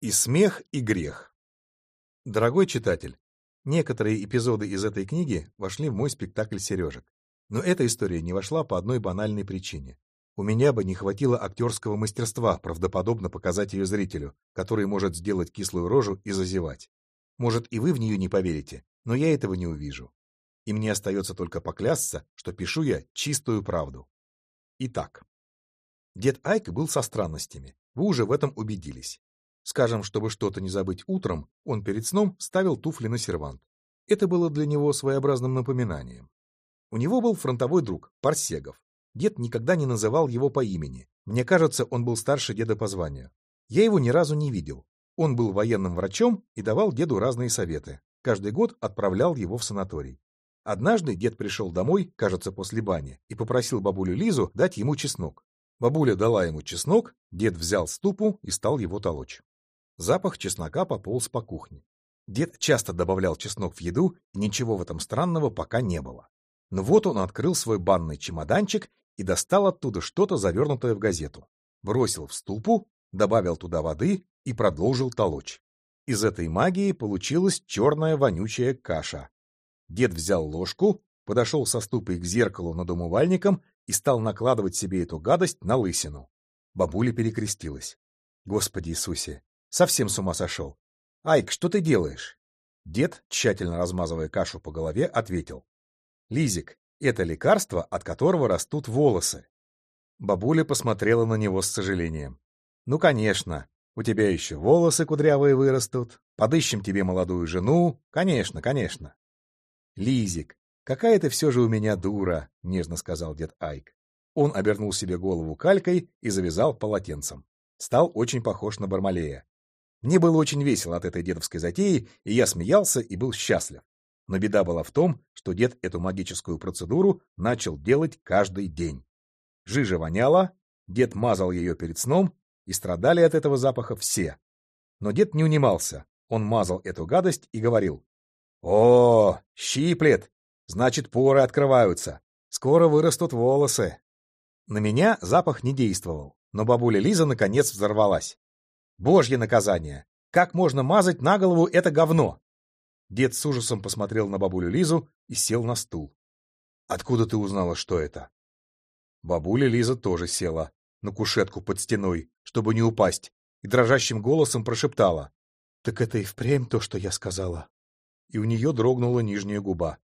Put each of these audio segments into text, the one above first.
И смех, и грех. Дорогой читатель, некоторые эпизоды из этой книги вошли в мой спектакль «Сережек». Но эта история не вошла по одной банальной причине. У меня бы не хватило актерского мастерства правдоподобно показать ее зрителю, который может сделать кислую рожу и зазевать. Может, и вы в нее не поверите, но я этого не увижу. И мне остается только поклясться, что пишу я чистую правду. Итак, дед Айк был со странностями, вы уже в этом убедились. Скажем, чтобы что-то не забыть утром, он перед сном ставил туфли на сервант. Это было для него своеобразным напоминанием. У него был фронтовой друг, Парсегов. Дед никогда не называл его по имени. Мне кажется, он был старше деда по званию. Я его ни разу не видел. Он был военным врачом и давал деду разные советы. Каждый год отправлял его в санаторий. Однажды дед пришел домой, кажется, после бани, и попросил бабулю Лизу дать ему чеснок. Бабуля дала ему чеснок, дед взял ступу и стал его толочь. Запах чеснока пополз по кухне. Дед часто добавлял чеснок в еду, и ничего в этом странного пока не было. Но вот он открыл свой банный чемоданчик и достал оттуда что-то, завернутое в газету. Бросил в ступу, добавил туда воды и продолжил толочь. Из этой магии получилась черная вонючая каша. Дед взял ложку, подошел со ступой к зеркалу над умывальником и стал накладывать себе эту гадость на лысину. Бабуля перекрестилась. Господи Иисусе, Совсем с ума сошел. Айк, что ты делаешь? Дед, тщательно размазывая кашу по голове, ответил. Лизик, это лекарство, от которого растут волосы. Бабуля посмотрела на него с сожалением. Ну, конечно, у тебя еще волосы кудрявые вырастут. Подыщем тебе молодую жену. Конечно, конечно. Лизик, какая ты все же у меня дура, нежно сказал дед Айк. Он обернул себе голову калькой и завязал полотенцем. Стал очень похож на Бармалея. Мне было очень весело от этой дедовской затеи, и я смеялся и был счастлив. Но беда была в том, что дед эту магическую процедуру начал делать каждый день. Жижа воняла, дед мазал ее перед сном, и страдали от этого запаха все. Но дед не унимался, он мазал эту гадость и говорил. «О, щиплет! Значит, поры открываются. Скоро вырастут волосы». На меня запах не действовал, но бабуля Лиза наконец взорвалась. Божье наказание! Как можно мазать на голову это говно? Дед с ужасом посмотрел на бабулю Лизу и сел на стул. Откуда ты узнала, что это? Бабуля Лиза тоже села на кушетку под стеной, чтобы не упасть, и дрожащим голосом прошептала. Так это и впрямь то, что я сказала. И у нее дрогнула нижняя губа.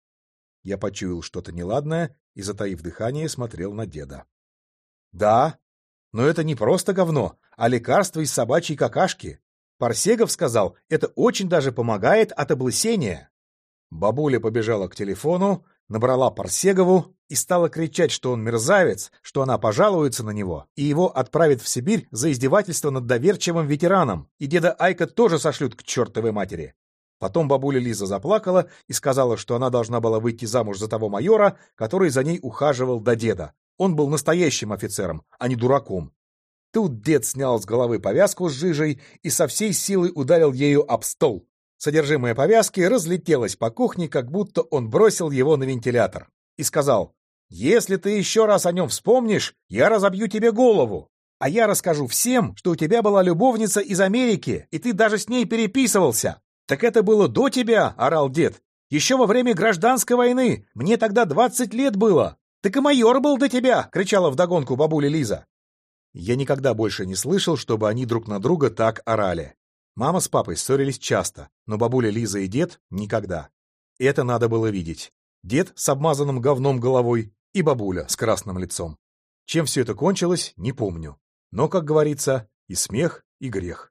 Я почуял что-то неладное и, затаив дыхание, смотрел на деда. Да, но это не просто говно, а лекарство из собачьей какашки. Парсегов сказал, это очень даже помогает от облысения. Бабуля побежала к телефону, набрала Парсегову и стала кричать, что он мерзавец, что она пожалуется на него и его отправит в Сибирь за издевательство над доверчивым ветераном, и деда Айка тоже сошлют к чертовой матери. Потом бабуля Лиза заплакала и сказала, что она должна была выйти замуж за того майора, который за ней ухаживал до деда, он был настоящим офицером, а не дураком. Тут дед снял с головы повязку с жижей и со всей силы ударил ею об стол. Содержимое повязки разлетелось по кухне, как будто он бросил его на вентилятор. И сказал, «Если ты еще раз о нем вспомнишь, я разобью тебе голову. А я расскажу всем, что у тебя была любовница из Америки, и ты даже с ней переписывался. Так это было до тебя, орал дед. Еще во время гражданской войны. Мне тогда двадцать лет было. «Так и майор был до тебя!» — кричала вдогонку бабуля Лиза. Я никогда больше не слышал, чтобы они друг на друга так орали. Мама с папой ссорились часто, но бабуля Лиза и дед — никогда. Это надо было видеть. Дед с обмазанным говном головой и бабуля с красным лицом. Чем все это кончилось, не помню. Но, как говорится, и смех, и грех.